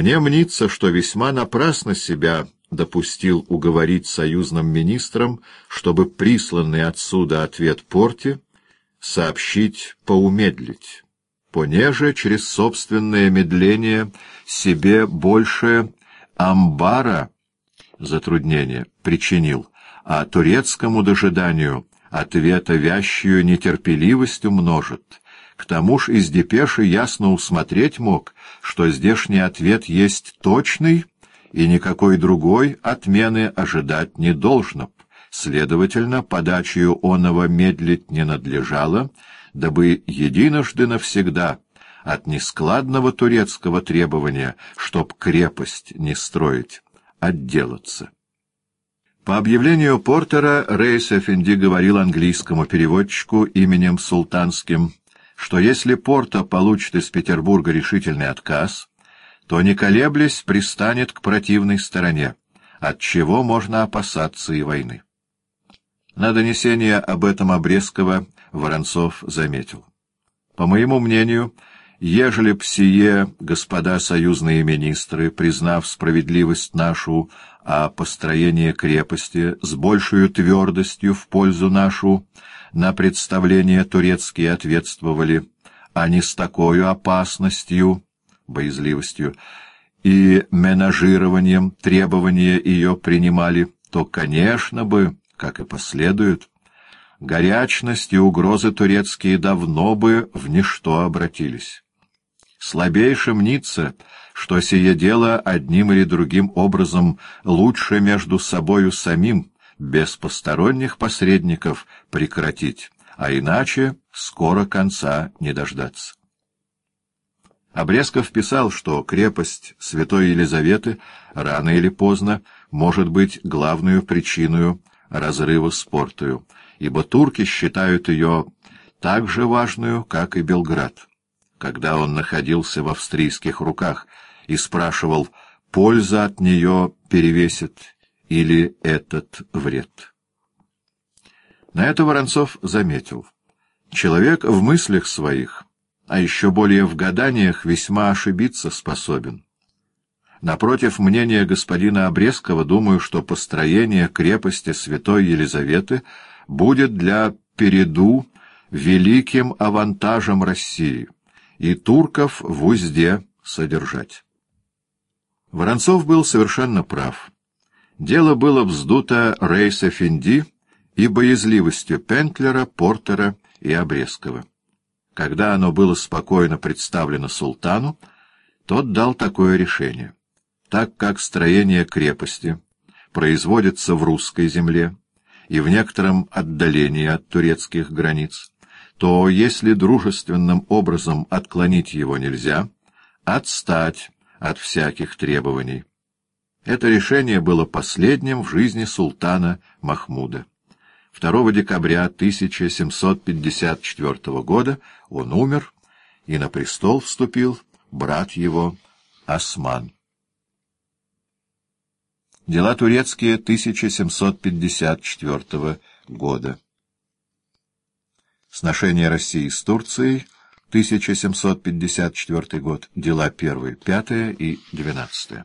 Мне мнится, что весьма напрасно себя допустил уговорить союзным министрам, чтобы присланный отсюда ответ Порте сообщить поумедлить, понеже через собственное медление себе больше амбара затруднения причинил, а турецкому дожиданию ответа вящую нетерпеливость умножит. К тому ж из депеши ясно усмотреть мог, что здешний ответ есть точный, и никакой другой отмены ожидать не должно. Следовательно, подачью оного медлить не надлежало, дабы единожды навсегда от нескладного турецкого требования, чтоб крепость не строить, отделаться. По объявлению Портера Рейс Эфенди говорил английскому переводчику именем Султанским, что если Порта получит из Петербурга решительный отказ, то, не колеблясь, пристанет к противной стороне, от чего можно опасаться и войны. На донесение об этом Обрезкова Воронцов заметил. По моему мнению, ежели б сие господа союзные министры, признав справедливость нашу о построении крепости с большей твердостью в пользу нашу, на представление турецкие ответствовали, а не с такой опасностью, боязливостью и менажированием требования ее принимали, то, конечно бы, как и последует. Горячность и угрозы турецкие давно бы в ничто обратились. Слабейше мнится, что сие дело одним или другим образом лучше между собою самим, без посторонних посредников, прекратить, а иначе скоро конца не дождаться. Обрезков писал, что крепость Святой Елизаветы рано или поздно может быть главную причиной разрыва с Портою, ибо турки считают ее так же важную, как и Белград. Когда он находился в австрийских руках и спрашивал, польза от нее перевесит или этот вред. На это Воронцов заметил. Человек в мыслях своих, а еще более в гаданиях, весьма ошибиться способен. Напротив мнения господина Обрезкова, думаю, что построение крепости святой Елизаветы будет для Переду великим авантажем России и турков в узде содержать. Воронцов был совершенно прав. Дело было вздуто Рейса Финди и боязливостью Пентлера, Портера и Обрезкова. Когда оно было спокойно представлено султану, тот дал такое решение так как строение крепости производится в русской земле и в некотором отдалении от турецких границ, то, если дружественным образом отклонить его нельзя, отстать от всяких требований. Это решение было последним в жизни султана Махмуда. 2 декабря 1754 года он умер, и на престол вступил брат его Осман. Дела турецкие 1754 года. Сношение России с Турцией 1754 год. Дела 1, 5 и 12.